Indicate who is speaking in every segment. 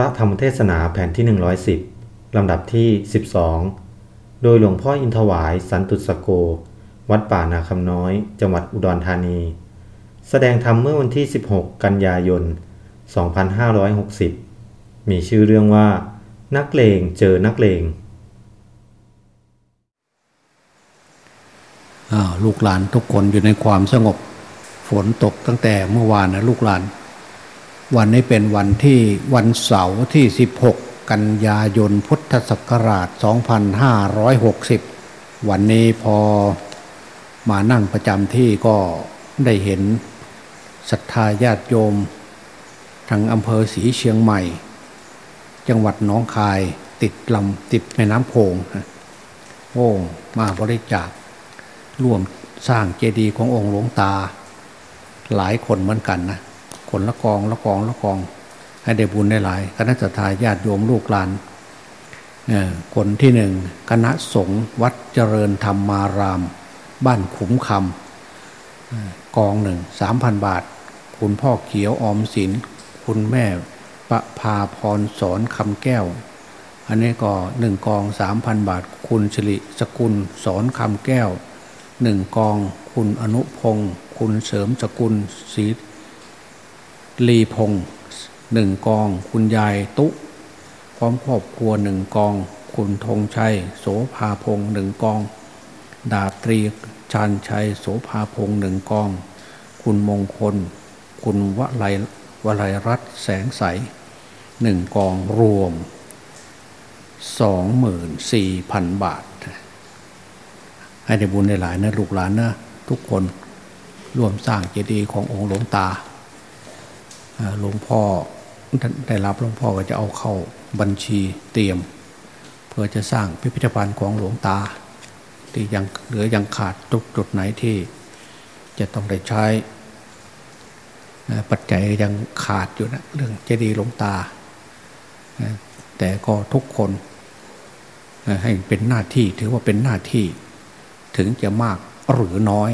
Speaker 1: ระธรรมเทศนาแผ่นที่ 110 ลำดับที่ 12 โดยหลวงพ่ออินทวายสันตุสโก วัดป่านาคำน้อย จังหวัดอุดรธานี แสดงธรรมเมื่อวันที่ 16 กันยายน 2560 มีชื่อเรื่องว่า นักเลงเจอนักเลง
Speaker 2: ลูกหลานทุกคนอยู่ในความสงบ ฝนตกตั้งแต่เมื่อวานนะลูกหลาน วันนี้เป็นวันที่วันเสาร์ที่ 16 กันยายนพุทธศักราช 2560 วันนี้พอมานั่งประจำที่ก็ได้เห็นศรัทธาญาติโยม ทางอำเภอศรีเชียงใหม่ จังหวัดหนองคายติดลำติดแม่น้ำโขงโอ้มาบริจาคร่วมสร้างเจดีย์ขององค์หลวงตา หลายคนเหมือนกันนะ คนละกองละกองละกอง ให้ได้บุญได้หลายคณะสัตยาญาติโยมลูกหลานคนที่หนึ่งคณะสงฆ์วัดเจริญธรรมาราม บ้านขุมคำกองหนึ่งสามพันบาท คุณพ่อเขียวออมสิน คุณแม่ประพาพรสอนคำแก้ว อันนี้ก็หนึ่งกองสามพันบาท คุณสิริสกุลสอนคำแก้วหนึ่งกอง คุณอนุพงศ์คุณเสริมสกุลศรี ลีพงหนึ่งกอง คุณยายตุพร้อมครอบครัวหนึ่งกอง คุณธงชัย โสภาพงศ์หนึ่งกอง ดาบตรีชานชัย โสภาพงศ์หนึ่งกอง คุณมงคล คุณวไลวลัยรัตแสงใสหนึ่งกองรวมสองหมื่นสี่พันบาท ให้ได้บุญได้หลายนะลูกหลานนะทุกคนร่วมสร้างเจดีย์ขององค์หลวงตา หลวงพ่อได้รับหลวงพ่อก็จะเอาเข้าบัญชีเตรียม เพื่อจะสร้างพิพิธภัณฑ์ของหลวงตา ที่ยังเหลือยังขาดจุดจุดไหนที่จะต้องได้ใช้ ปัจจัยยังขาดอยู่นะเรื่องเจดีย์หลวงตา แต่ก็ทุกคนให้เป็นหน้าที่ถือว่าเป็นหน้าที่ ถึงจะมากหรือน้อย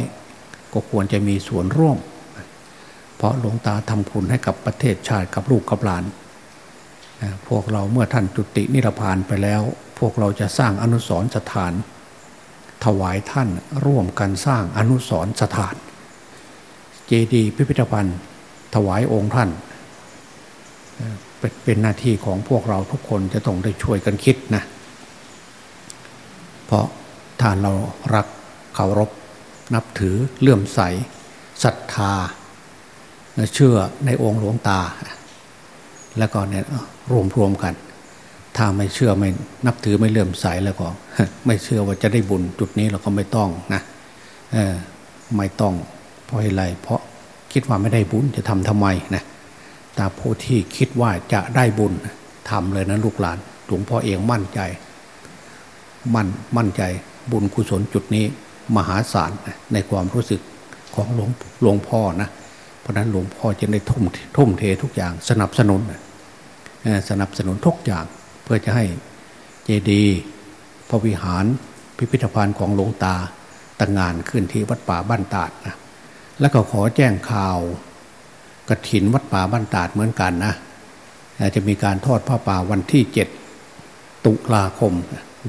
Speaker 2: ก็ควรจะมีส่วนร่วม เพราะหลวงตาทำคุณให้กับประเทศชาติกับลูกกับหลานพวกเราเมื่อท่านจุตินิรพานไปแล้ว พวกเราจะสร้างอนุสรณ์สถาน ถวายท่านร่วมกันสร้างอนุสรณ์สถาน เจดีย์พิพิธภัณฑ์ ถวายองค์ท่าน เป็นหน้าที่ของพวกเราทุกคนจะต้องได้ช่วยกันคิดนะ เพราะถ้าเรารักเคารพนับถือเลื่อมใสศรัทธา เชื่อในองค์หลวงตา แล้วก็เนี่ยรวมรวมกัน ถ้าไม่เชื่อไม่นับถือไม่เลื่อมใสแล้วก็ ไม่เชื่อว่าจะได้บุญจุดนี้เราก็ไม่ต้องนะเออไม่ต้องเพราะอะไรเพราะคิดว่าไม่ได้บุญจะทำทำไมนะแต่ผู้ที่คิดว่าจะได้บุญทำเลยนะลูกหลานหลวงพ่อเองมั่นใจ มั่นมั่นใจบุญกุศลจุดนี้ มหาศาลในความรู้สึกของหลวงหลวงพ่อนะ เพราะนั้นหลวงพ่อจะได้ทุ่มทุ่มเททุกอย่างสนับสนุนสนับสนุนทุกอย่างเพื่อจะให้เจดีย์พระวิหารพิพิธภัณฑ์ของหลวงตาตั้งงานขึ้นที่วัดป่าบ้านตาดนะแล้วก็ขอแจ้งข่าวกระถินวัดป่าบ้านตาดเหมือนกันนะจะมีการทอดผ้าป่าวันที่เจ็ดตุลาคม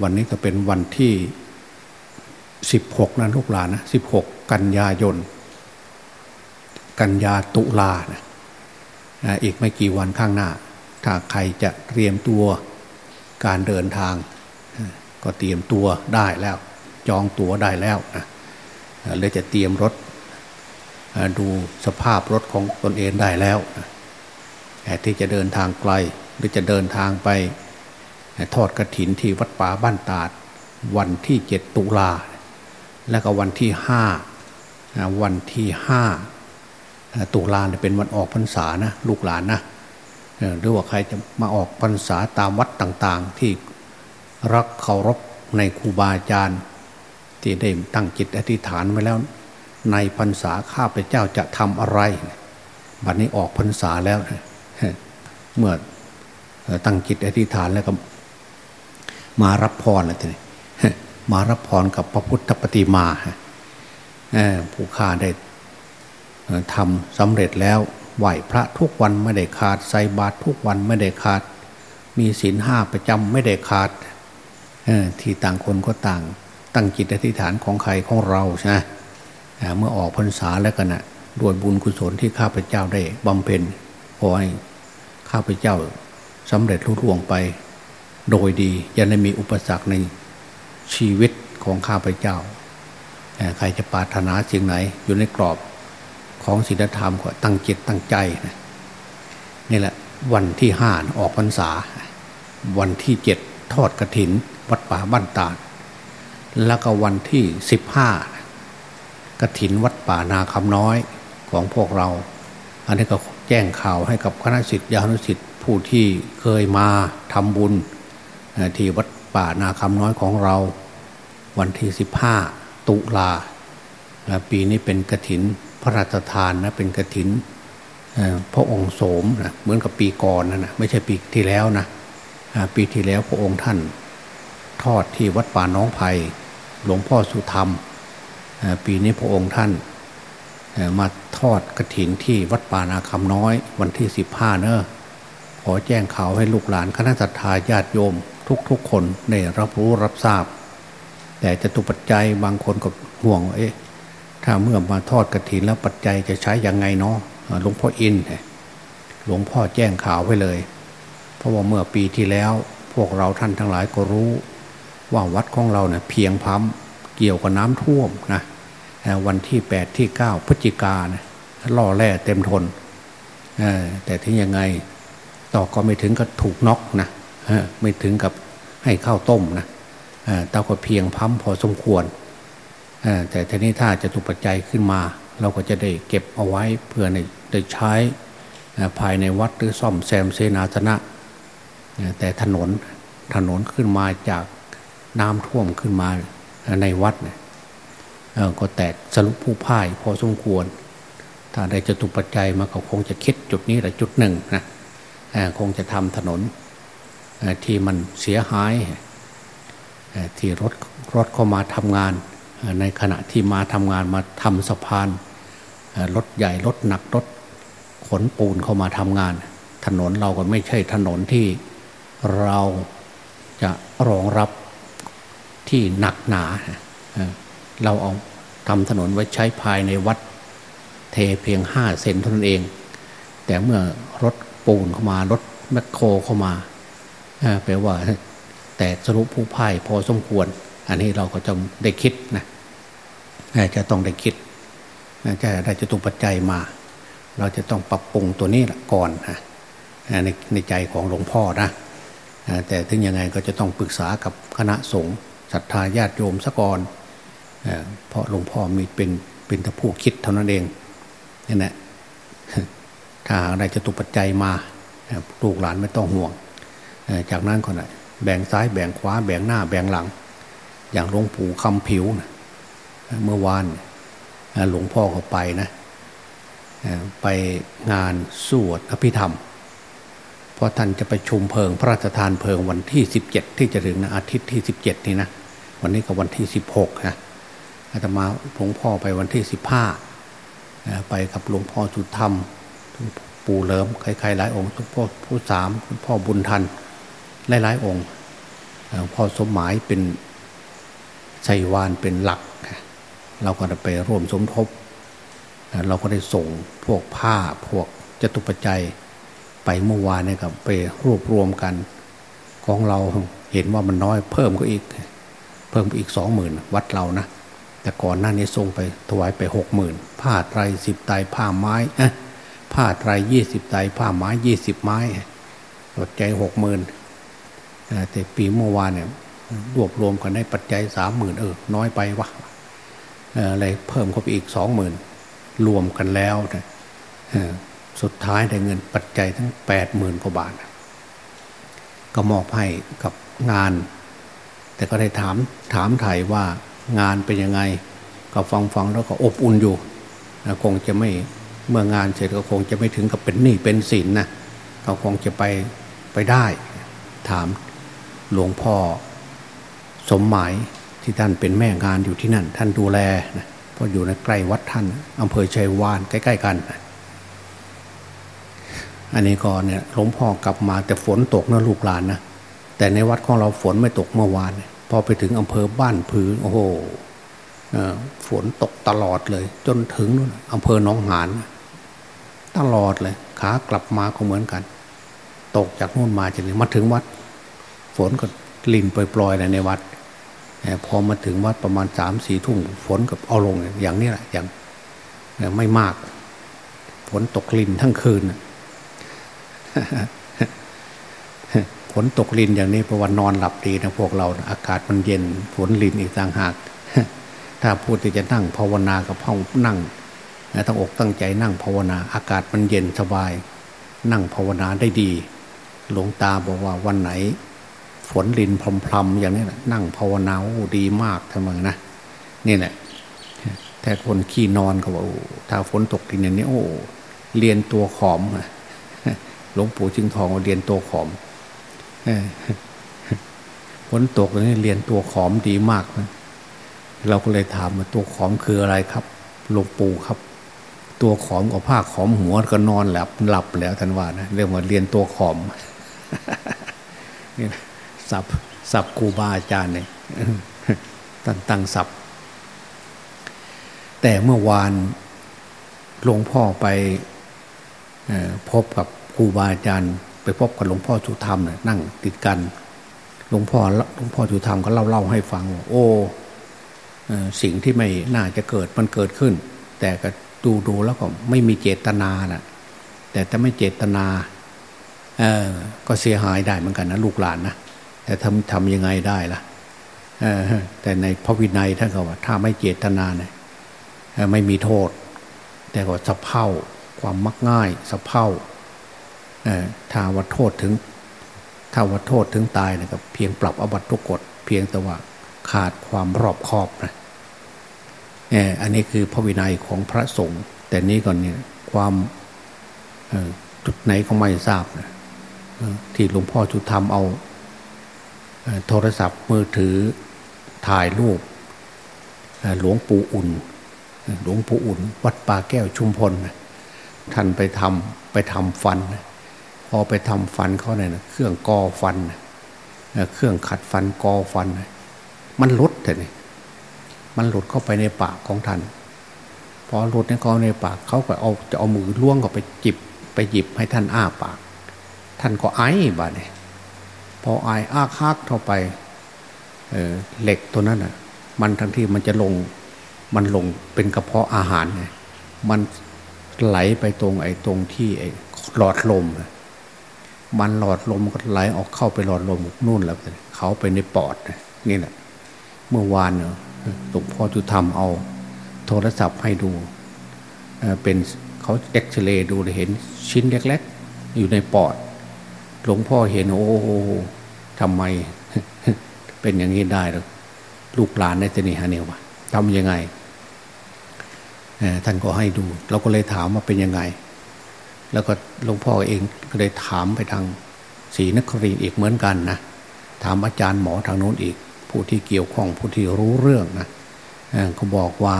Speaker 2: วันนี้ก็เป็นวันที่สิบหกนะลูกหลานนะสิบหกกันยายน กันยาตุลานะอีกไม่กี่วันข้างหน้า ถ้าใครจะเตรียมตัวการเดินทาง ก็เตรียมตัวได้แล้ว จองตั๋วได้แล้วนะเลยจะเตรียมรถดูสภาพรถของตนเองได้แล้วที่จะเดินทางไกลหรือจะเดินทางไปทอดกระถินที่วัดป่าบ้านตาด วันที่เจ็ดตุลา แล้วก็วันที่ห้าวันที่ห้า ตุลาเป็นวันออกพรรษานะลูกหลานนะหรือว่าใครจะมาออกพรรษาตามวัดต่างๆ ที่รักเคารพในครูบาอาจารย์ ที่ได้ตั้งจิตอธิษฐานไว้แล้ว ในพรรษาข้าพเจ้าจะทำอะไร บัดนนี้ออกพรรษาแล้วเมื่อตั้งจิตอธิษฐานแล้วก็ มารับพรแล้วทีนี้มารับพรกับพระพุทธปฏิมาผู้ข้าได้ ทำสำเร็จแล้วไหวพระทุกวันไม่ได้ขาดใส่บาตรทุกวันไม่ได้ขาด มีศีลห้าประจำไม่ได้ขาดที่ต่างคนก็ต่าง ตั้งจิตอธิษฐานของใครของเราใช่ไหมเมื่อออกพรรษาแล้วกันนะด้วยบุญกุศลที่ข้าพเจ้าได้บำเพ็ญขอให้ข้าพเจ้าสำเร็จรุ่ร่วงไป โดยดีอย่าได้มีอุปสรรคในชีวิตของข้าพเจ้าใครจะปรารถนาสิ่งไหนอยู่ในกรอบ ของศีลธรรมก็ตั้งจิตตั้งใจนี่แหละวันที่ห้าออกพรรษา วันที่เจ็ดทอดกระถิน วัดป่าบ้านตาดแล้วก็วันที่สิบห้ากระถินวัดป่านาคำน้อยของพวกเรา อันนี้ก็แจ้งข่าวให้กับคณะสิทธิานุสิทธิผู้ที่เคยมาทำบุญที่วัดป่านาคำน้อยของเรา วันที่สิบห้าตุลาปีนี้เป็นกระถิน ระราชทานนะเป็นกระถินพระองค์โสมนะเหมือนกับปีก่อนนะนะไม่ใช่ปีที่แล้วนะปีที่แล้วพระองค์ท่าน ทอดที่วัดป่าน้องไผ่หลวงพ่อสุธรรม ปีนี้พระองค์ท่านมาทอดกระถินที่วัดป่านาคำน้อยวันที่สิบห้าเนอะขอแจ้งข่าวให้ลูกหลานคณะสัตยาญาติโยม ทุกๆคนได้รับรู้รับทราบ แต่จะตุปัจจัยบางคนก็ห่วงเอ๊ะ ถ้าเมื่อมาทอดกระถินแล้วปัจจัยจะใช้ยังไงเนาะหลวงพ่ออินหลวงพ่อแจ้งข่าวไว้เลย เพราะว่าเมื่อปีที่แล้ว พวกเราท่านทั้งหลายก็รู้ ว่าวัดของเราเนี่ยเพียงพัมเกี่ยวกับน้ำท่วมนะวันที่แปดที่เก้าพฤศจิกาเนี่ยล่อแร่เต็มทนแต่ถึงยังไงต่อก็ไม่ถึงกับถูกน็อกนะไม่ถึงกับให้ข้าวต้มนะแต่ก็เพียงพัมพอสมควร แต่ทีนี้ถ้าจะถูกปัจจัยขึ้นมา เราก็จะได้เก็บเอาไว้เพื่อในได้ใช้ภายในวัดหรือซ่อมแซมเสนาสนะ แต่ถนนถนนขึ้นมาจากน้ำท่วมขึ้นมาในวัดก็แตกสรุปผู้พ่ายพอสมควร ถ้าได้จะตุปัจจัยมาก็คงจะคิดจุดนี้แหละจุดหนึ่งนะคงจะทำถนนที่มันเสียหายที่รถรถเข้ามาทำงาน ในขณะที่มาทำงานมาทำสะพานรถใหญ่รถหนักรถขนปูนเข้ามาทำงาน ถนนเราก็ไม่ใช่ถนนที่เราจะรองรับที่หนักหนา เราเอาทำถนนไว้ใช้ภายในวัดเทเพียงห้าเซนเท่านั้นเอง แต่เมื่อรถปูนเข้ามารถแมคโครเข้ามาแปลว่า แต่สรุปผู้พ่ายพอสมควร อันนี้เราก็จะได้คิดนะจะต้องได้คิดจะได้จะตุปัจจัยมา เราจะต้องปรับปรุงตัวนี้ก่อนนะในในใจของหลวงพ่อนะแต่ถึงยังไงก็จะต้องปรึกษากับคณะสงฆ์ศรัทธาญาติโยมสะก่อนเพราะหลวงพ่อมีเป็นเป็นแต่ผู้คิดเท่านั้นเองนี่แหละถ้าหากได้จะตุปัจจัยมาลูกหลานไม่ต้องห่วง จากนั้นก็นะแบ่งซ้ายแบ่งขวาแบ่งหน้าแบ่งหลัง อย่างหลวงปู่คำผิวนะเมื่อวานหลวงพ่อเขาไปนะไปงานสวดอภิธรรม เพราะท่านจะไปชุมเพลิง พระราชทานเพลิงวันที่สิบเจ็ดที่จะถึงนะอาทิตย์ที่สิบเจ็ดนี่นะวันนี้ก็วันที่สิบหกนะอาตมาหลวงพ่อไปวันที่สิบห้าไปกับหลวงพ่อจุดธรรมปู่เลิมใครๆหลายองค์ทุกพ่อผู้สามพ่อบุญทันหลายๆองค์พ่อสมหมายเป็น ชัยวานเป็นหลัก เราก็ไปร่วมสมทบ เราก็ได้ส่งพวกผ้าพวกจตุปัจจัยไปเมื่อวานเนี่ยกับไปรวบรวมกัน ของเราเห็นว่ามันน้อยเพิ่มก็อีก เพิ่มอีกสองหมื่นวัดเรานะแต่ก่อนหน้านี้ส่งไปถวายไปหกหมื่นผ้าไตรสิบไตรผ้าไม้อะผ้าไตรยี่สิบไตรผ้าไม้ยี่สิบไม้ปัจจัยหกหมื่นแต่ปีเมื่อวานเนี่ย รวบรวมกันได้ปัจจัยสามหมื่นเออ น้อยไปวะอะไรเพิ่มเข้าไปอีกสองหมื่นรวมกันแล้วสุดท้ายได้เงินปัจจัยทั้งแปดหมื่นกว่าบาท ก็มอบให้กับงาน แต่ก็ได้ถามถามไถ่ว่างานเป็นยังไง ก็ฟังฟังแล้วก็อบอุ่นอยู่คงจะไม่เมื่องานเสร็จก็คงจะไม่ถึงกับเป็นหนี้เป็นสินนะเขาคงจะไปไปได้ ถามหลวงพ่อ สมหมายที่ท่านเป็นแม่งานอยู่ที่นั่น ท่านดูแลนะเพราะอยู่ในใกล้วัดท่านอำเภอชัยวานใกล้ ๆ กันอันนี้ก็เนี่ยหลวงพ่อกลับมาแต่ฝนตกนะลูกหลานนะแต่ในวัดของเราฝนไม่ตกเมื่อวานพอไปถึงอำเภอบ้านผือโอ้โหฝนตกตลอดเลย จนถึงนู่นอำเภอหนองหานตลอดเลยขากลับมาก็เหมือนกัน ตกจากนู่นมาจนมาถึงวัด ฝนก็ ลินปล่อยๆในวัดพอมาถึงวัดประมาณสามสี่ทุ่มฝนกับเอาลงอย่างนี้แหละอย่างไม่มาก ฝนตกลินทั้งคืนฝนตกลินอย่างนี้เพระว่านอนหลับดีนะพวกเราอากาศมันเย็นฝนลินอีกต่างหาก ถ้าพูดที่จะนั่งภาวนากับห้องนั่งต้องอกตั้งใจนั่งภาวนาอากาศมันเย็นสบาย นั่งภาวนาได้ดี หลวงตาบอกว่าวันไหน ฝนลินพรำๆอย่างนี้นะนั่งภาวนาดีมากทำไมนะนี่แหละแต่คนขี้นอนเขาบอกถ้าฝนตกลินอย่างนี้โอ้เรียนตัวขอมหลวงปู่จึงทองเรียนตัวขอมฝนตกนี่เรียนตัวขอมดีมากนะเราก็เลยถามว่าตัวขอมคืออะไรครับหลวงปู่ครับ ตัวขอมกับผ้าขอมหัวก็นอนหลับหลับแล้วท่านว่านะเรียกว่าเรียนตัวขอมนี่ สับสับครูบาอาจารย์เนี่ยตั้งตั้งสับแต่เมื่อวานหลวงพ่อไปพบกับครูบาอาจารย์ ไปพบกับหลวงพ่อจุธรรมน่นั่งติดกันหลวงพ่อหลวงพ่อจุธรรมก็เล่าเล่าให้ฟังว่าโอ้สิ่งที่ไม่น่าจะเกิดมันเกิดขึ้น แต่ก็ดูดูแล้วก็ไม่มีเจตนานะแต่ถ้าไม่เจตนาเออก็เสียหายได้เหมือนกันนะลูกหลานนะ แต่ทำทำยังไงได้ล่ะแต่ในพระวินัยท่านก็ว่า ถ้าไม่เจตนาเนี่ยไม่มีโทษ แต่ก็สะเพร่าความมักง่ายสะเพร่าถ้าว่าโทษถึง ถ้าว่าโทษถึงตายนะครับเพียงปรับอบัตทุกกฎเพียงแต่ว่าขาดความรอบคอบนะอันนี้คือพระวินัยของพระสงฆ์แต่นี้ก่อนเนี่ยความจุดไหนก็ไม่ทราบนะที่หลวงพ่อจุธรรมเอา โทรศัพท์มือถือถ่ายรูปหลวงปู่อุ่น หลวงปู่อุ่น วัดป่าแก้วชุมพลท่านไปทำไปทำฟัน พอไปทำฟันเขาเนี่ยเครื่องกอฟัน เครื่องขัดฟันกอฟัน มันหลุดเลยมันหลุดเข้าไปในปากของท่าน พอหลุดในกอในปากเขาก็เอาจะเอามือล่วงเข้าไปจิบไปหยิบให้ท่านอ้าปาก ท่านก็ไอ้บาเนี่ย อไออาคักเข้าไปเเหล็กตัวนั้นอะ มันทั้งที่มันจะลง มันลงเป็นกระเพาะอาหารไงมันไหลไปตรงไอ้ตรงที่ไอ้หลอดลม มันหลอดลมก็ไหลออกเข้าไปหลอดลมนู่นแล้วเขาไปในปอดนี่แหละ เมื่อวานเนาะหลวงพ่อจุธรรมเอา โทรศัพท์ให้ดูเป็นเขาเอ็กซเรย์ดูเห็นชิ้นเล็ก ๆ อยู่ในปอด หลวงพ่อเห็นโอ้โห ทำไมเป็นอย่างนี้ได้หรอลูกหลานในจะนี่ฮะเนียวะทำยังไงท่านก็ให้ดู เราก็เลยถามว่าเป็นยังไง แล้วก็หลวงพ่อเองก็เลยถามไปทางศรีนครินอีกเหมือนกันนะถามอาจารย์หมอทางโน้นอีก ผู้ที่เกี่ยวข้องผู้ที่รู้เรื่องนะเขาบอกว่า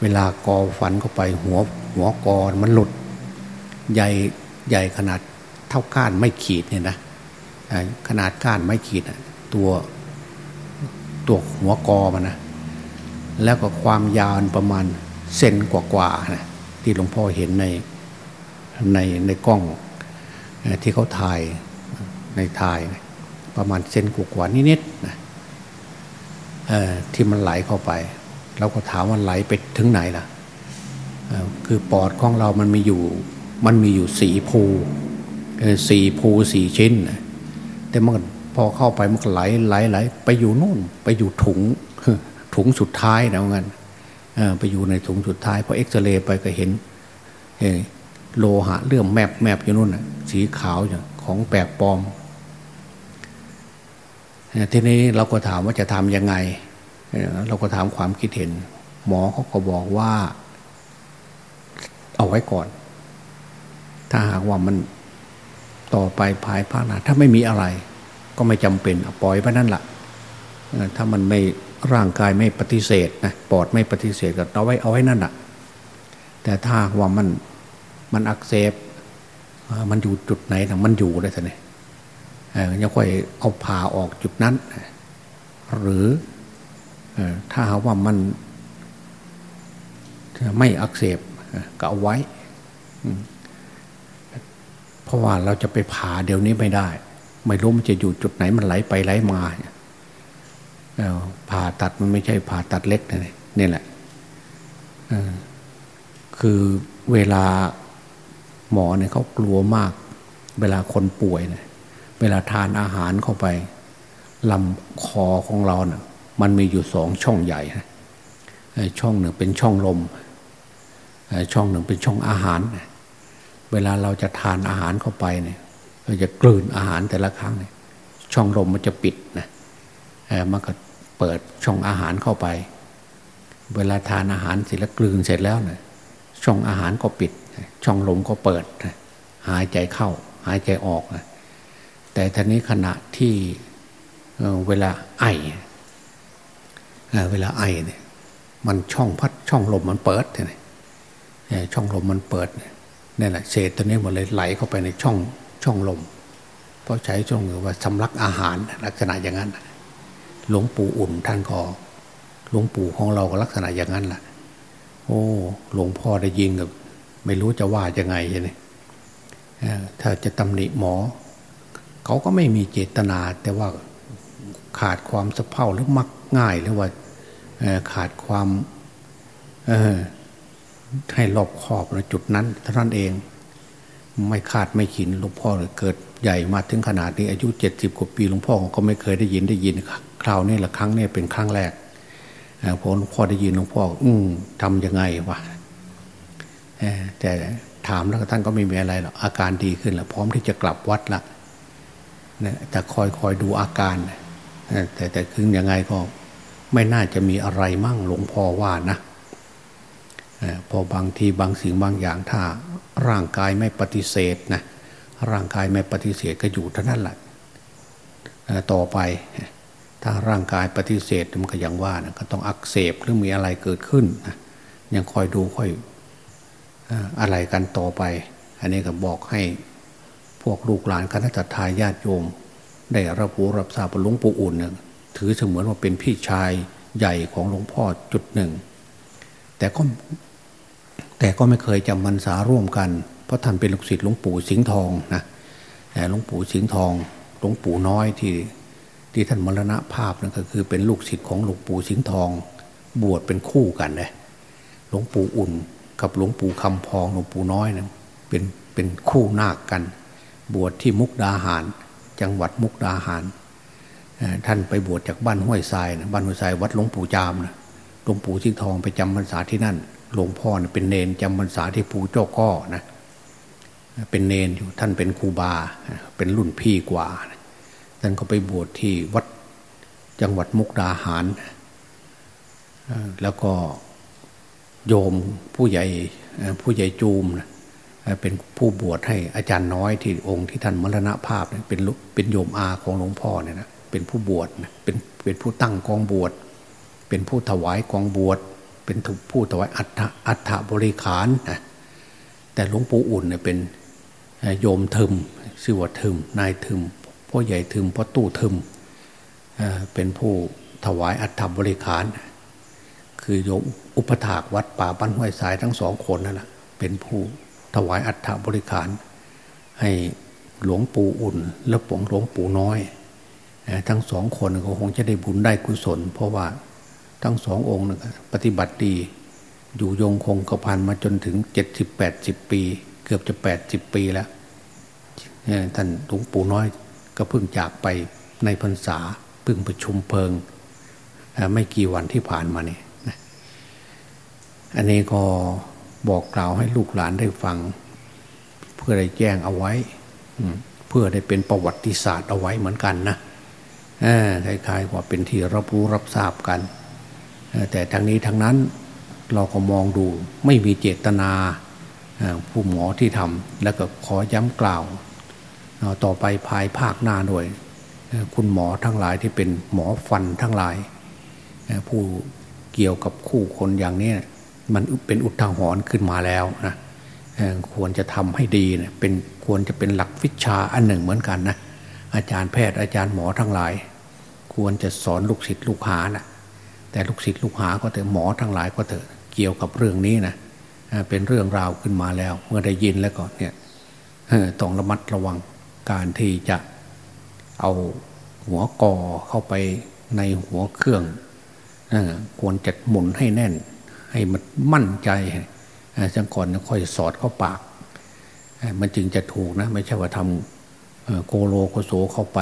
Speaker 2: เวลากอฝันเข้าไปหัวหัวกอมันหลุด ใหญ่ใหญ่ขนาดเท่าก้านไม่ขีดเนี่ยนะ ขนาดก้านไม่ขีดตัวตัวหัวกอมันนะแล้วก็ความยาวประมาณเซนกว่าๆนะที่หลวงพ่อเห็นในในในกล้องที่เขาถ่ายในถ่ายประมาณเซนกว่าๆนิดๆนะที่มันไหลเข้าไป เราก็ถามว่าไหลไปถึงไหนล่ะคือปอดของเรามันมีอยู่มันมีอยู่สีภูสีภูสีชิ้น แต่มันพอเข้าไปมันก็ไหลไหลไหลไปอยู่นู่น ไปอยู่ถุงถุงสุดท้ายนะงั้นไปอยู่ในถุงสุดท้ายพอเอ็กซเรย์ไปก็เห็นโลหะเลื่อมแมบแมบอยู่นู่นสีขาวอย่างของแปลกปลอมทีนี้เราก็ถามว่าจะทำยังไง เราก็ถามความคิดเห็น หมอเขาก็บอกว่า เอาไว้ก่อน ถ้าหากว่ามัน ต่อไปภายภาคหน้าถ้าไม่มีอะไร ก็ไม่จำเป็นปล่อยไปนั่นแหละถ้ามันไม่ร่างกายไม่ปฏิเสธนะปอดไม่ปฏิเสธก็เอาไว้เอาไว้นั่นแหะแต่ถ้าว่ามันมันอักเสบมันอยู่จุดไหนนะมันอยู่ได้ท่านเนี่ยยังค่อยเอาผ่าออกจุดนั้น หรือถ้าหาว่ามันไม่อักเสบก็เอาไว้ เพราะว่าเราจะไปผ่าเดี๋ยวนี้ไม่ได้ ไม่รู้มันจะอยู่จุดไหนมันไหลไปไหลมาผ่าตัดมันไม่ใช่ผ่าตัดเล็กนะนี่แหละคือเวลาหมอเนี่ยเขากลัวมาก เวลาคนป่วยเนี่ยเวลาทานอาหารเข้าไปลำคอของเราเนี่ยมันมีอยู่สองช่องใหญ่ช่องหนึ่งเป็นช่องลม ช่องหนึ่งเป็นช่องอาหาร เวลาเราจะทานอาหารเข้าไปเนี่ยเราจะกลืนอาหารแต่ละครั้งเนี่ยช่องลมมันจะปิดนะมันก็เปิดช่องอาหารเข้าไป เวลาทานอาหารเสร็จแล้วกลืนเสร็จแล้วเนี่ยช่องอาหารก็ปิด ช่องลมก็เปิด หายใจเข้า หายใจออก แต่ทีนี้ขณะที่เวลาไอเวลาไอเนี่ยมันช่องพัดช่องลมมันเปิดเนี่ยช่องลมมันเปิดนี่ นี่แหละเศษตัวนี้หมดเลยไหลเข้าไปในช่องช่องลม เพราะใช้ช่องว่าสำลักอาหารลักษณะอย่างนั้นหลวงปู่อุ่นท่านก็หลวงปู่ของเราก็ลักษณะอย่างนั้นแหละโอ้หลวงพ่อได้ยินกับไม่รู้จะว่ายังไงใช่ถ้าจะตำหนิหมอ เขาก็ไม่มีเจตนา แต่ว่าขาดความสะเพร่าหรือมักง่ายหรือว่าขาดความ ให้รอบขอบในจุดนั้นเท่านั้นเอง ไม่คาดไม่ขินหลวงพ่อเกิดใหญ่มาถึงขนาดนี้อายุเจ็ดสิบกว่าปีหลวงพ่อก็ไม่เคยได้ยินได้ยินคราวนี้ละครั้งนี้เป็นครั้งแรกพอหลวงพ่อได้ยินหลวงพ่อ อืมทำยังไงวะแต่ถามแล้วท่านก็ไม่มีอะไรหรอกอาการดีขึ้นแล้วพร้อมที่จะกลับวัดละนะแต่คอยคอยดูอาการแต่แต่คือยังไงก็ไม่น่าจะมีอะไรมั่งหลวงพ่อว่านะ พอบางทีบางสิ่งบางอย่างถ้าร่างกายไม่ปฏิเสธนะร่างกายไม่ปฏิเสธก็อยู่เท่านั้นแหละต่อไป ถ้าร่างกายปฏิเสธมันก็อย่างว่านะก็ต้องอักเสบหรือมีอะไรเกิดขึ้นนะยังคอยดูค่อยอะไรกันต่อไป อันนี้ก็บอกให้พวกลูกหลานคณะทาญาติโยม ได้รับรู้รับทราบหลวงปู่อุ่นนี่ยถือเสมือนว่าเป็นพี่ชายใหญ่ของหลวงพ่อจุดหนึ่ง แต่ก็ แต่ก็ไม่เคยจำมันสาร่วมกัน เพราะท่านเป็นลูกศิษย์หลวงปู่สิงห์ทองนะหลวงปู่สิงห์ทองหลวงปู่น้อยที่ที่ท่านมรณภาพนั่นก็คือเป็นลูกศิษย์ของหลวงปู่สิงห์ทอง บวชเป็นคู่กันเลยหลวงปู่อุ่นกับหลวงปู่คำพองหลวงปู่น้อยนะเป็นเป็นคู่นาคกัน บวชที่มุกดาหาร จังหวัดมุกดาหาร ท่านไปบวชจากบ้านห้วยทรายนะบ้านห้วยทรายวัดหลวงปู่จามนะหลวงปู่สิงห์ทองไปจำพรรษาที่นั่น หลวงพ่อเป็นเนนจำพรรษาที่ภูเจ้าก้อนะเป็นเนนอยู่ท่านเป็นครูบา เป็นรุ่นพี่กว่าท่านก็ไปบวชที่วัดจังหวัดมุกดาหาร แล้วก็โยมผู้ใหญ่ผู้ใหญ่จูมนะเป็นผู้บวชให้อาจารย์น้อยที่องค์ที่ท่านมรณภาพเป็นเป็นโยมอาของหลวงพ่อเนี่ยนะเป็นผู้บวชเป็นเป็นผู้ตั้งกองบวชเป็นผู้ถวายกองบวชเเป็นผู้ถวายอัฐอัฐบริขารนะแต่หลวงปู่อุ่นเนี่ยเป็นโยมทึมชื่อว่าทึมนายทึมพ่อใหญ่ทึมพ่อตู้ทึมเป็นผู้ถวายอัฐบริขาร คือโยมอุปถากวัดป่าบ้านห้วยสายทั้งสองคนนั่นแหละเป็นผู้ถวายอัฐบริขาร ให้หลวงปู่อุ่น และปงหลวงปู่น้อย ทั้งสองคนก็คงจะได้บุญได้กุศล เพราะว่า ทั้งสององค์นะปฏิบัติดี อยู่ยงคงกระพันมาจนถึงเจ็ดสิบแปดสิบปี เกือบจะแปดสิบปีแล้วท่านหลวงปู่น้อยก็เพิ่งจากไปในพรรษาเพิ่งประชุมเพลิง ไม่กี่วันที่ผ่านมานี่อันนี้ก็บอกกล่าวให้ลูกหลานได้ฟัง เพื่อได้แจ้งเอาไว้เพื่อได้เป็นประวัติศาสตร์เอาไว้เหมือนกันนะคล้ายๆว่าเป็นที่รับรู้รับทราบกัน แต่ทั้งนี้ทั้งนั้นเราก็มองดูไม่มีเจตนาผู้หมอที่ทำแล้วก็ขอย้ำกล่าว ต่อไปภายภาคหน้าด้วย คุณหมอทั้งหลายที่เป็นหมอฟันทั้งหลาย ผู้เกี่ยวกับคู่คนอย่างนี้มันเป็นอุทาหรณ์ขึ้นมาแล้วนะควรจะทำให้ดีเนะเป็นควรจะเป็นหลักวิชาอันหนึ่งเหมือนกันนะอาจารย์แพทย์อาจารย์หมอทั้งหลาย ควรจะสอนลูกศิษย์ลูกหานะ แต่ลูกศิษย์ลูกหาก็เถอะหมอทั้งหลายก็เถอะเกี่ยวกับเรื่องนี้นะเป็นเรื่องราวขึ้นมาแล้ว เมื่อได้ยินแล้วก็เนี่ยต้องระมัดระวังการที่จะเอาหัวกอเข้าไปในหัวเครื่องควรจะหมุนให้แน่น ให้มันมั่นใจจังก่อนค่อยสอดเข้าปาก มันจึงจะถูกนะ ไม่ใช่ว่าทำโกโลโกโสเข้าไป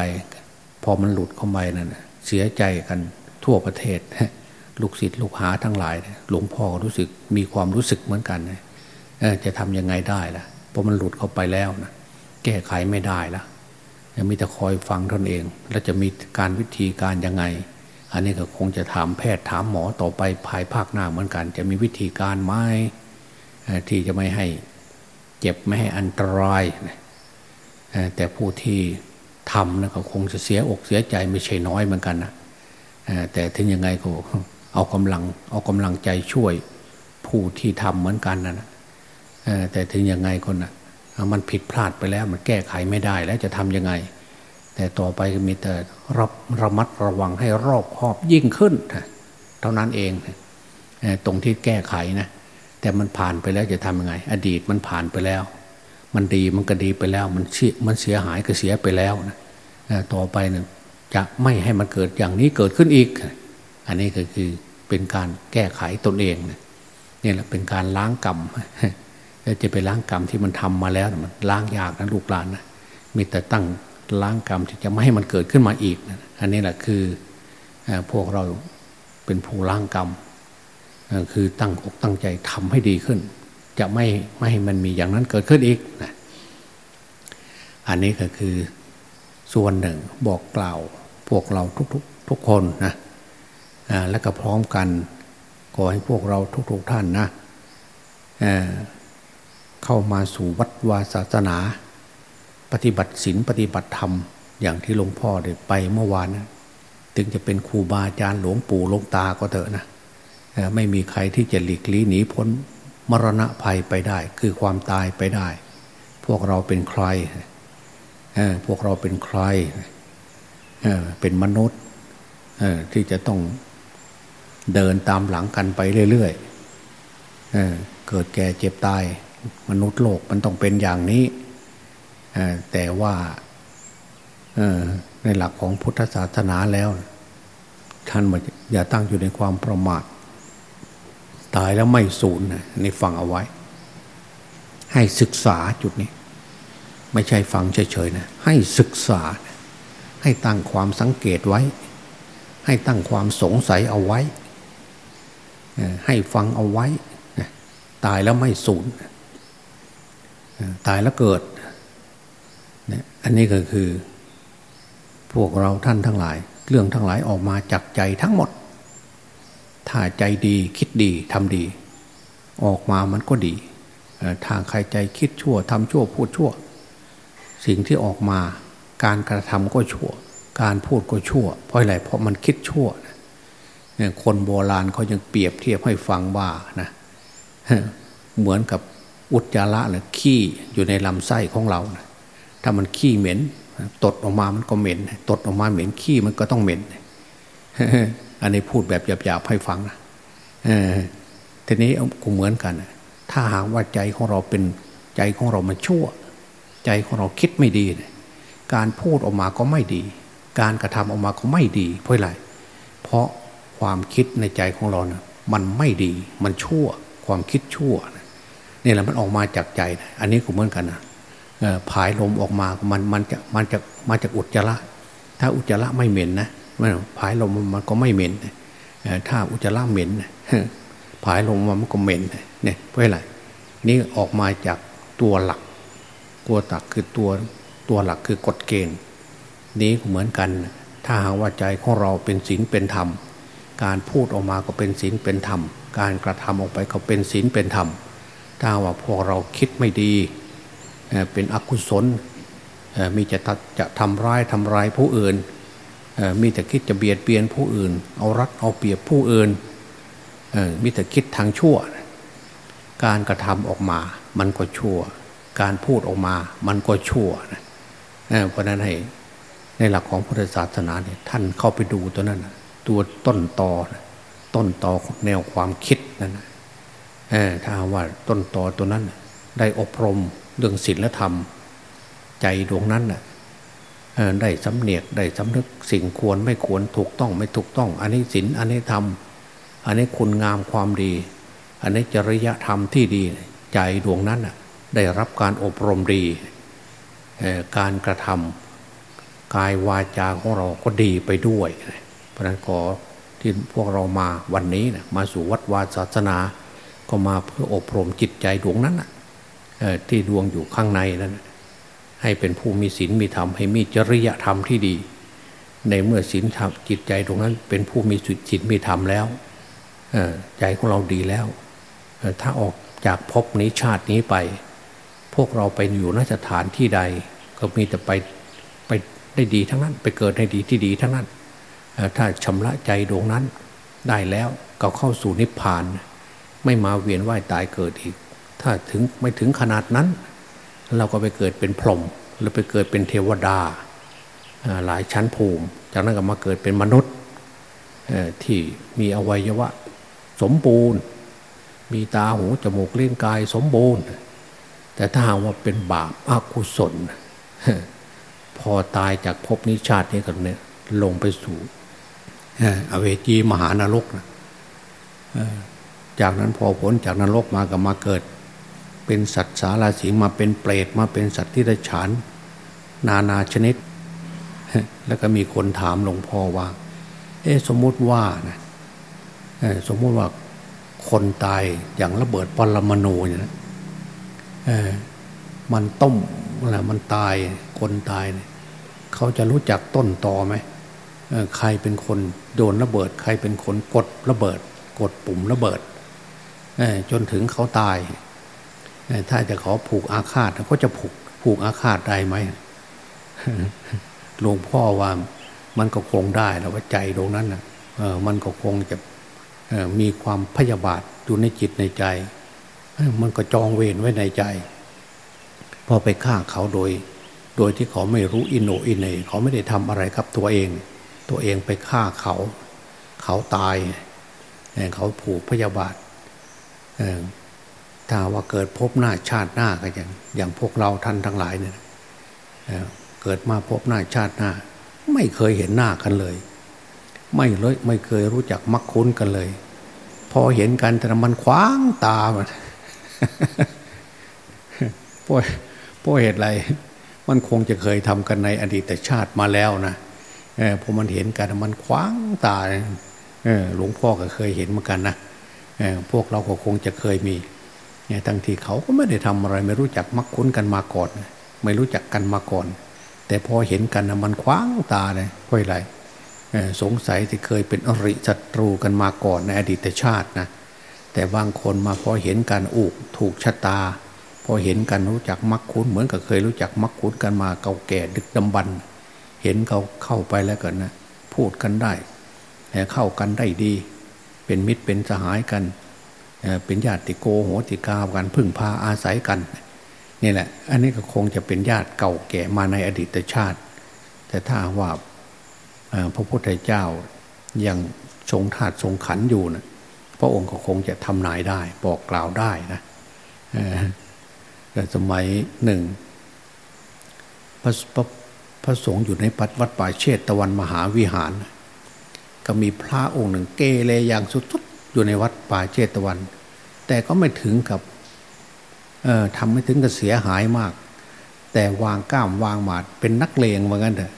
Speaker 2: พอมันหลุดเข้าไปนั่นเสียใจกันทั่วประเทศ ลูกศิษย์ลูกหาทั้งหลาย หลวงพ่อรู้สึกมีความรู้สึกเหมือนกันจะทำยังไงได้ล่ะพอมันหลุดเข้าไปแล้วนะแก้ไขไม่ได้ละยังมีแต่คอยฟังตนเอง แล้วจะมีการวิธีการยังไง อันนี้ก็คงจะถามแพทย์ถามหมอต่อไปภายภาคหน้าเหมือนกัน จะมีวิธีการไหมที่จะไม่ให้เจ็บไม่ให้อันตรายแต่ผู้ที่ทำนะก็คงจะเสียอกเสียใจไม่ใช่น้อยเหมือนกันนะแต่ถึงยังไงก็ เอากำลัง เอากำลังใจช่วยผู้ที่ทำเหมือนกันนะแต่ถึงยังไงคนนะมันผิดพลาดไปแล้ว มันแก้ไขไม่ได้แล้วจะทํำยังไง แต่ต่อไปก็มีแต่รับระมัดระวังให้รอบคอบยิ่งขึ้น เท่านั้นเองตรงที่แก้ไขนะแต่มันผ่านไปแล้วจะทำยังไง อดีตมันผ่านไปแล้ว มันดีมันก็ดีไปแล้ว มันเสียมันเสียหายก็เสียไปแล้วนะต่อไปเนี่ยจะไม่ให้มันเกิดอย่างนี้เกิดขึ้นอีก อันนี้ก็คือเป็นการแก้ไขตนเองเนี่ยแหละเป็นการล้างกรรมจะไปล้างกรรมที่มันทำมาแล้วมันล้างยากนะลูกหลานนะมีแต่ตั้งล้างกรรมที่จะไม่ให้มันเกิดขึ้นมาอีกนะอันนี้แหละคือพวกเราเป็นผู้ล้างกรรมคือตั้งอกตั้งใจทำให้ดีขึ้น จะไม่ไม่ให้มันมีอย่างนั้นเกิดขึ้นอีกนะอันนี้ก็คือส่วนหนึ่งบอกกล่าวพวกเราทุกๆทุกคนนะ แล้วก็พร้อมกันขอให้พวกเราทุกๆท่านนะเเข้ามาสู่วัดวาศาสนา ปฏิบัติศีลปฏิบัติธรรม อย่างที่หลวงพ่อได้ไปเมื่อวานนะถึงจะเป็นครูบาอาจารย์หลวงปู่หลวงตาก็เถอะนะไม่มีใครที่จะหลีกลี่หนีพ้นมรณะภัยไปได้ คือความตายไปได้ พวกเราเป็นใครพวกเราเป็นใครเป็นมนุษย์ที่จะต้อง เดินตามหลังกันไปเรื่อยๆเกิดแก่เจ็บตาย มนุษย์โลกมันต้องเป็นอย่างนี้แต่ว่าในหลักของพุทธศาสนาแล้ว ท่านอย่าตั้งอยู่ในความประมาทตายแล้วไม่สูญนี่ฟังเอาไว้ ให้ศึกษาจุดนี้ ไม่ใช่ฟังเฉยๆนะให้ศึกษา ให้ตั้งความสังเกตไว้ ให้ตั้งความสงสัยเอาไว้ ให้ฟังเอาไว้ ตายแล้วไม่สูญตายแล้วเกิดเนี่ยอันนี้ก็คือ พวกเราท่านทั้งหลาย เรื่องทั้งหลายออกมาจากใจทั้งหมด ถ้าใจดีคิดดีทำดี ออกมามันก็ดีทางใครใจคิดชั่วทำชั่วพูดชั่ว สิ่งที่ออกมาการกระทำก็ชั่ว การพูดก็ชั่ว เพราะอะไรเพราะมันคิดชั่วนี่ย คนโบราณเขายังเปรียบเทียบให้ฟังว่านะเหมือนกับอุจจาระหรือขี้อยู่ในลำไส้ของเรานะถ้ามันขี้เหม็นตดออกมามันก็เหม็น ตดออกมาเหม็นขี้มันก็ต้องเหม็น อันนี้พูดแบบหยาบๆให้ฟังนะทีนี้กูเหมือนกันถ้าหากว่าใจของเราเป็นใจของเรามันชั่ว ใจของเราคิดไม่ดีการพูดออกมาก็ไม่ดี การกระทำออกมาก็ไม่ดี เพราะอะไรเพราะ ความคิดในใจของเรานะมันไม่ดีมันชั่วความคิดชั่วนะนี่แหละมันออกมาจากใจอันนี้ก็เหมือนกันนะผายลมออกมา มันมันจะมันจะมาจากอุจจาระ ถ้าอุจจาระไม่เหม็นนะมันผายลมมันก็ไม่เหม็นถ้าอุจจาระเหม็นผายลมมันก็เหม็นเนี่ยเพราะอะไรนี่ออกมาจากตัวหลักตัวตักคือตัวตัวหลักคือกฎเกณฑ์ นี้เหมือนกัน ถ้าหากว่าใจของเราเป็นศีลเป็นธรรม การพูดออกมาก็เป็นศีลเป็นธรรม การกระทำออกไปก็เป็นศีลเป็นธรรม ถ้าว่าพวกเราคิดไม่ดีเป็นอกุศลมีจะจะทำร้ายทำร้ายผู้อื่นมีแต่คิดจะเบียดเบียนผู้อื่น เอารัดเอาเปรียบผู้อื่นมีแต่คิดทางชั่ว การกระทำออกมา มันก็ชั่ว การพูดออกมา มันก็ชั่วนะเพราะนั้นให้ในหลักของพุทธศาสนาเนี่ยท่านเข้าไปดูตัวนั้น ตัวต้นตอต้นตอขอแนวความคิดนั่นถ้าว่าต้นตอตัวนั้น ได้อบรมเรื่องศีลธรรม ใจดวงนั้นได้สำเนียกได้สำนึกสิ่งควรไม่ควรถูกต้องไม่ถูกต้อง อันนี้ศีลอันนี้ธรรม อันนี้คุณงามความดี อันนี้จริยธรรมที่ดี ใจดวงนั้นได้รับการอบรมดีการกระทำกายวาจาของเราก็ดีไปด้วยเราะนั้นขอที่พวกเรามาวันนี้นะมาสู่วัดวาศาสนา ก็มาเพื่ออบรมจิตใจดวงนั้นที่ดวงอยู่ข้างในนั้นให้เป็นผู้มีศีลมีธรรมให้มีจริยธรรมที่ดี ในเมื่อศีลธรรมจิตใจตรงนั้น เป็นผู้มีศีลมีธรรมแล้วใจของเราดีแล้ว ถ้าออกจากภพนี้ชาตินี้ไป พวกเราไปอยู่นสถานที่ใด ก็มีแต่ไปไปได้ดีทั้งนั้น ไปเกิดในดีที่ดีทั้งนั้น ถ้าชำระใจดวงนั้นได้แล้วก็เข้าสู่นิพพาน ไม่มาเวียนว่ายตายเกิดอีก ถ้าถึงไม่ถึงขนาดนั้น เราก็ไปเกิดเป็นพรหมหรือไปเกิดเป็นเทวดา หลายชั้นภูมิ จากนั้นก็มาเกิดเป็นมนุษย์ที่มีอวัยวะสมบูรณ์ มีตาหูจมูกเล่นกายสมบูรณ์ แต่ถ้าหากว่าเป็นบาปอกุศล พอตายจากภพนิชาตินี้กันเนี่ยลงไปสู่ อเวจีมหานรกนะจากนั้นพอพ้นจากนรกมาก็มาเกิด เป็นสัตว์สาราสิงมาเป็นเปรตมาเป็นสัตว์ที่ได้ฉาน นานาชนิด แล้วก็มีคนถามหลวงพ่อว่า เอสมมติว่านะสมมติว่าคนตายอย่างระเบิดปรมาณูเนี่ยมันต้มอะไรมันตายคนตายเนี่ยเขาจะรู้จักต้นตอไหม ใครเป็นคนโดนระเบิด ใครเป็นคนกดระเบิด กดปุ่มระเบิดจนถึงเขาตาย ถ้าจะขอผูกอาฆาตเขาจะผูกผูกอาฆาตได้ไหมหลวงพ่อว่ามันก็คงได้แล้วว่าใจตรงนั้นนะมันก็คงจะมีความพยาบาทอยู่ในจิตในใจ มันก็จองเวรไว้ในใจ พอไปฆ่าเขาโดย โดยที่เขาไม่รู้อินโนอินเนเขาไม่ได้ทำอะไรกับตัวเอง ตัวเองไปฆ่าเขา เขาตาย เขาผูกพยาบาทถ้าว่าเกิดพบหน้าชาติหน้าก็อย่างอย่างพวกเราท่านทั้งหลายเนี่ยเกิดมาพบหน้าชาติหน้า ไม่เคยเห็นหน้ากันเลย ไม่เลยไม่เคยรู้จักมักคุ้นกันเลย พอเห็นกันแต่มันคว้างตามันพวกพวกเหตุไร มันคงจะเคยทำกันในอดีตชาติมาแล้วนะ พอมันเห็นกันมันคว้างตาเออหลวงพ่อก็เคยเห็นเหมือนกันนะเออพวกเราก็คงจะเคยมีทั้งที่เขาก็ไม่ได้ทำอะไร ไม่รู้จักมักคุ้นกันมาก่อน ไม่รู้จักกันมาก่อน แต่พอเห็นกันนะมันคว้างตาเลยเพราะอะไรสงสัยที่เคยเป็นอริศัตรูกันมาก่อนในอดีตชาตินะแต่บางคนมาพอเห็นกันอุกถูกชะตา พอเห็นกันรู้จักมักคุ้นเหมือนกับเคยรู้จักมักคุ้นกันมาเก่าแก่ดึกดำบรร เห็นเขาเข้าไปแล้วกันนะพูดกันได้เข้ากันได้ดี เป็นมิตรเป็นสหายกัน เป็นญาติโกโหติกากันพึ่งพาอาศัยกันนี่แหละ อันนี้ก็คงจะเป็นญาติเก่าแก่มาในอดีตชาติ แต่ถ้าว่าพระพุทธเจ้ายังทรงธาตุทรงขันอยู่นะพระองค์ก็คงจะทำนายได้ บอกกล่าวได้นะแต่สมัยหนึ่งพระ พระสงฆ์อยู่ในปัดวัดป่าเชตตะวันมหาวิหาร ก็มีพระองค์หนึ่งเกเรอย่างสุดๆอยู่ในวัดป่าเชตตะวัน แต่ก็ไม่ถึงกับทำไม่ถึงกับเสียหายมาก แต่วางก้ามวางหมาดเป็นนักเลงเหมือนกันเถอะ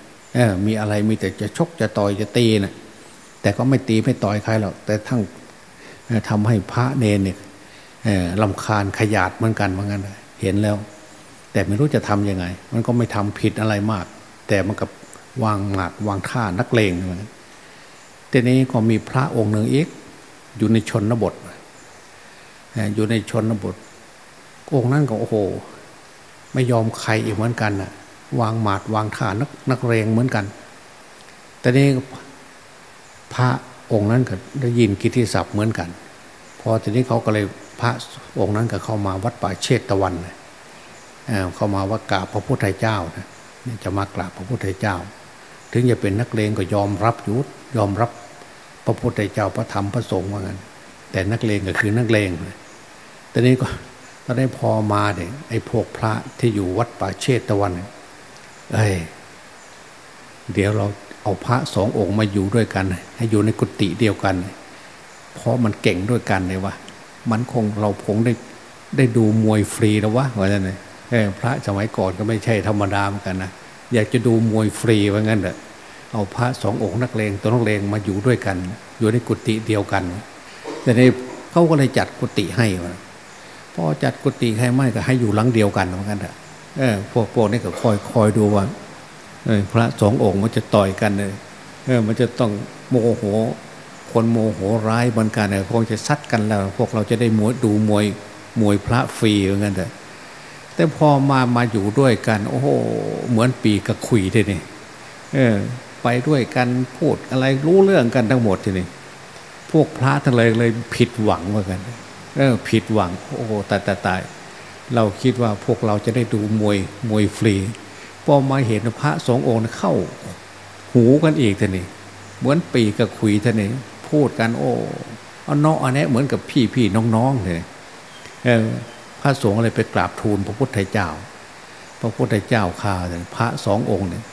Speaker 2: มีอะไรมีแต่จะชกจะต่อยจะตีนะแต่ก็ไม่ตีไม่ต่อยใครหรอกแต่ทั้งทำให้พระเนนเนี่ยลำคาญขยาดเหมือนกันเหมือนกันเห็นแล้ว แต่ไม่รู้จะทํำยังไง มันก็ไม่ทำผิดอะไรมาก แต่มันกับวางหมากวางท่านักเลงเหมือนกันทีนี้ก็มีพระองค์หนึ่งอีก อยู่ในชนบท อยู่ในชนบทองค์นั้นก็โอ้โห ไม่ยอมใครอีกเหมือนกันน่ะ วางหมาดวางฐานักนักเรงเหมือนกันแต่นี้พระองค์นั้นก็ได้ยินกิติศัพท์เหมือนกัน พอทีนี้เขาก็เลยพระองค์นั้นก็เข้ามาวัดป่าเชตตะวันเข้ามาว่ากราบพระพุทธเจ้านะ จะมากราบพระพุทธเจ้า ถึงจะเป็นนักเลงก็ยอมรับยุทธยอมรับพระพุทธเจ้าพระธรรมพระสงฆ์ว่างั้น แต่นักเลงก็คือนักเลงแต่นี้ก็ตอนนี้พอมาเนี่ยไอ้พวกพระที่อยู่วัดป่าเชตตะวันเอ้ยเดี๋ยวเราเอาพระสององค์มาอยู่ด้วยกัน ให้อยู่ในกุฏิเดียวกัน เพราะมันเก่งด้วยกันเลยวะมันคงเราคงได้ได้ดูมวยฟรีแล้ววะว่าอย่างไร พระสมัยก่อนก็ไม่ใช่ธรรมดาเหมือนกันนะอยากจะดูมวยฟรีว่างั้นเถอะเอาพระสององค์นักเลงตัวนักเลงมาอยู่ด้วยกัน อยู่ในกุฏิเดียวกัน แต่ในเขาก็เลยจัดกุฏิให้พอจัดกุฏิให้ไม่ก็ให้อยู่หลังเดียวกันเหมือนกันเถอะเออพวกพวกนี้ก็คอยคอยดูว่าพระสององค์มันจะต่อยกันเลยเออมันจะต้องโมโห คนโมโหร้ายบนกันเนี่ยคงจะซัดกันแล้ว พวกเราจะได้มวยดูมวยมวยพระฟรีเหมือนกันแต่ แต่พอมามาอยู่ด้วยกัน โอ้โหเหมือนปีกระขุยทีนี่เออ ไปด้วยกันพูดอะไรรู้เรื่องกันทั้งหมดทีนี่พวกพระทั้งเลยเลยผิดหวังเหมือนกัน เออ ผิดหวัง โอ้ตายตายตายเราคิดว่าพวกเราจะได้ดูมวยมวยฟรีพอมาเห็นพระสององค์เข้า หูกันอีกท่านี่เหมือนปีกับขุยท่านี่พูดกัน โอ้เอานองอันนี้เหมือนกับพี่พี่น้องๆเลยพ ระสงฆ์อะไรไปกราบทูลพระพุทธเจ้า พระพุทธเจ้าข่าพระสององค์เนี่ย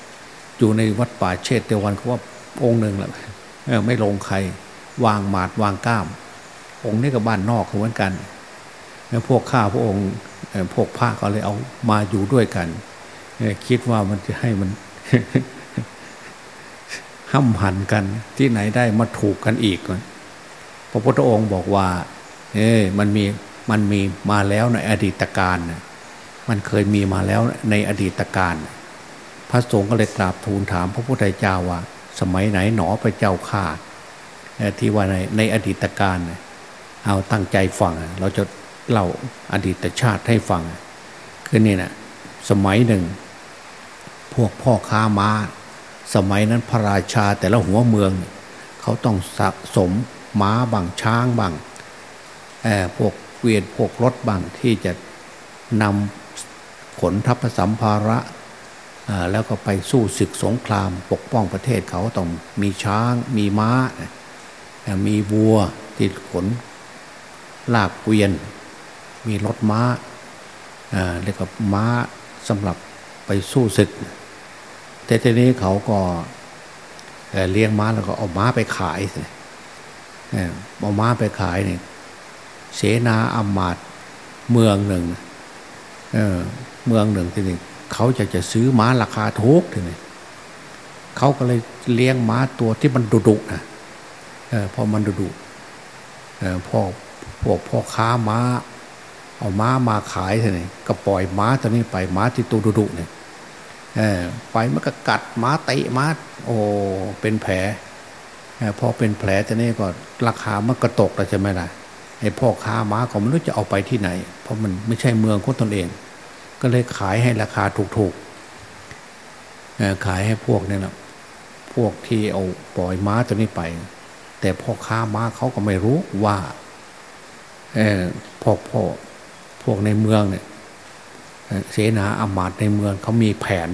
Speaker 2: อยู่ในวัดป่าเชตเตวันเขาว่าองค์หนึ่งแหละไม่ลงใครวางหมาดวางก้าม องค์นี้กับบ้านนอกเหมือนกันแล้วพวกข้าพระองค์พวกพระก็เลยเอามาอยู่ด้วยกันคิดว่ามันจะให้มันห้ำหันกันที่ไหนได้มาถูกกันอีกพระพุทธองค์บอกว่า เอ้มันมี มันมีมาแล้วในอดีตการมันเคยมีมาแล้วในอดีตการพระสงฆ์ก็เลยกราบทูลถามพระพุทธเจ้าว่า สมัยไหนหนอพระเจ้าข่าที่ว่าในในอดีตการเอาตั้งใจฟังเราจะเล่าอดีตชาติให้ฟังคือนี่นะสมัยหนึ่ง พวกพ่อค้ามา้า สมัยนั้นพระราชาแต่ละหัวเมือง เขาต้องสะสมม้าบางช้างบางพวก เกวียนพวกรถบางที่จะนำขนทัพสัมภาระแล้วก็ไปสู้ศึกสงคราม ปกป้องประเทศเขาต้องมีช้าง มีม้า มีวัวที่ขน ลากเกวียน มีรถม้าแล้วก็ม้าสำหรับไปสู้ศึก แต่ทีนี้เขาก็เลี้ยงม้าแล้วก็เอาม้าไปขายเอาม้าไปขายเนี่ย เสนาอามาตเมืองหนึ่งเเมืองหนึ่งทีนี้เขาจะจะซื้อม้าราคาถูกทีนี้เขาก็เลยเลี้ยงม้าตัวที่มันดุดุนะพอมันดุดุพ่อพวกพ่อค้าม้า เอาม้ามาขายทีนี้ก็ปล่อยม้าตัวนี้ไปม้าที่ตัวดุดุเนี่ยไปมันก็กัดม้าเตะม้าโอ้เป็นแผลพอเป็นแผลจะนี่ก็ราคามันกระตกแล้วใช่ไหมล่ะ ไอ้พ่อค้าม้าก็ไม่รู้จะเอาไปที่ไหน เพราะมันไม่ใช่เมืองของตนเอง ก็เลยขายให้ราคาถูกๆขายให้พวกนี่แหละพวกที่เอาปล่อยม้าตัวนี้ไป แต่พ่อค้าม้าเขาก็ไม่รู้ว่าพ่อพ่อพวกในเมืองเนี่ยเสนาอามาตในเมืองเขามีแผน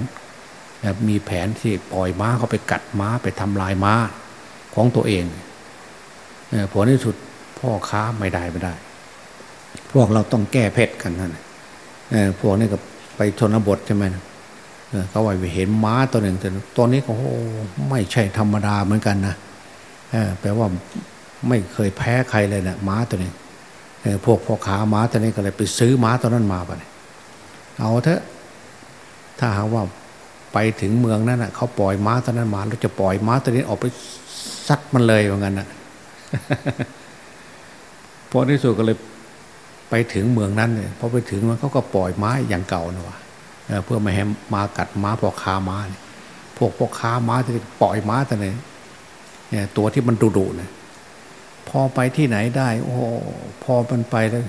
Speaker 2: มีแผนที่ปล่อยม้าเขาไปกัดม้าไปทำลายม้าของตัวเองผลที่สุด พ่อค้าไม่ได้ไม่ได้ พวกเราต้องแก้เพชรกันนั่นพวกนี้ก็ไปชนบทใช่ไหมเขาไปเห็นม้าตัวหนึ่งแต่ตัวนี้ก็โอ้ไม่ใช่ธรรมดาเหมือนกันนะแปลว่าไม่เคยแพ้ใครเลยนะม้าตัวนี้พวกพ่อค้าม้าตัวนี้ก็เลยไปซื้อม้าตัวนั้นมาไปเอาเถอะถ้าหากว่าไปถึงเมืองนั้นนะเขาปล่อยม้าตัวนั้นมาเราจะปล่อยม้าตัวนี้ออกไปซัดมันเลยว่างั้นนะ พอที่สุดก็เลยไปถึงเมืองนั้นเนี่ยพอไปถึงมันเขาก็ปล่อยม้าอย่างเก่านะวะเพื่อไม่ให้มากัดม้าพอคาม้าเนี่ยพวกพวกค้าม้าที่ปล่อยม้าแตัวนี้เนี่ยตัวที่มันดุดุเนี่ยพอไปที่ไหนได้ โอ้พอมันไปแล้ว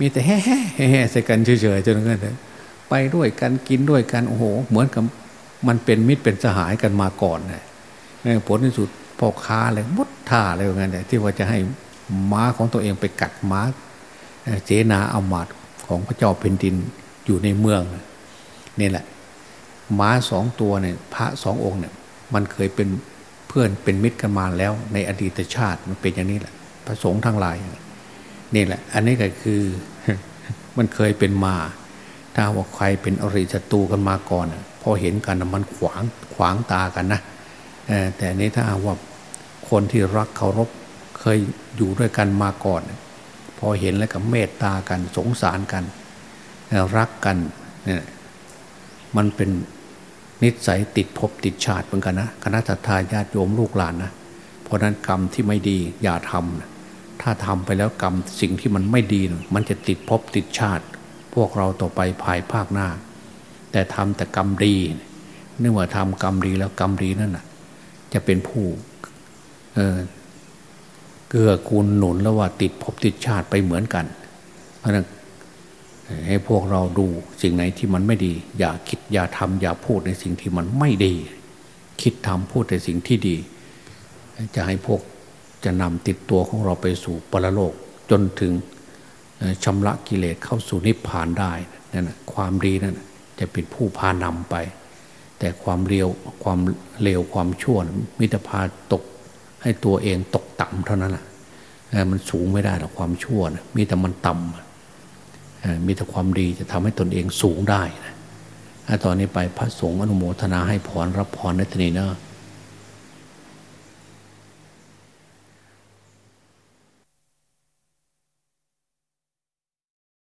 Speaker 2: มีแต่แฮ่แฮ่แฮ่ใส่กันเฉยๆจนกระทั่งไปด้วยกันกินด้วยกันโอ้โห เหมือนกับมันเป็นมิตรเป็นสหายกันมาก่อนเลยผลที่สุดพ่อค้าเลยมุดท่าอะไรอย่างเงี้ยที่ว่าจะให้ ม้าของตัวเองไปกัดม้าเสนาอามาตของพระเจ้าเป็นดินอยู่ในเมืองนี่แหละ ม้าสองตัวเนี่ยพระสององค์เนี่ยมันเคยเป็นเพื่อนเป็นมิตรกันมาแล้ว ในอดีตชาติมันเป็นอย่างนี้แหละ พระสงฆ์ทั้งหลายนี่แหละ อันนี้ก็คือมันเคยเป็นมา ถ้าว่าใครเป็นอริศัตรูกันมาก่อนพอเห็นกันมันขวางขวางตากันนะแต่นี้ถ้าว่าคนที่รักเคารพเคย อยู่ด้วยกันมาก่อน พอเห็นแล้วก็เมตตากันสงสารกัน รักกันเนี่ยมันเป็นนิสัยติดภพติดชาติเหมือนกันนะคณะทาญาติโยมลูกหลานนะเพราะนั้นกรรมที่ไม่ดีอย่าทำนะถ้าทำไปแล้วกรรมสิ่งที่มันไม่ดีมันจะติดภพติดชาติ พวกเราต่อไปภายภาคหน้า แต่ทำแต่กรรมดีเนื่องว่าทำกรรมดีแล้วกรรมดีนั่นนะจะเป็นผู้ เกื้อกูลหนุนแล้วว่าติดภพติดชาติไปเหมือนกันเพราะนั้นให้พวกเราดูสิ่งไหนที่มันไม่ดี อย่าคิดอย่าทำอย่าพูดในสิ่งที่มันไม่ดี คิดทำพูดในสิ่งที่ดี จะให้พวกจะนำติดตัวของเราไปสู่ปรโลก จนถึงชำระกิเลสเข้าสู่นิพพานได้นั่นความดีนั่นจะเป็นผู้พานำไป แต่ความเร็วความเลวความชั่วมิตรพาตก ให้ตัวเองตกต่ำเท่านั้นแหละมันสูงไม่ได้หรอกความชั่วนะมีแต่มันต่ำมีแต่ความดีจะทำให้ตนเองสูงได้นะตอนนี้ไปพระสงฆ์อนุโมทนาให้พรรับพรในตนีเนาะ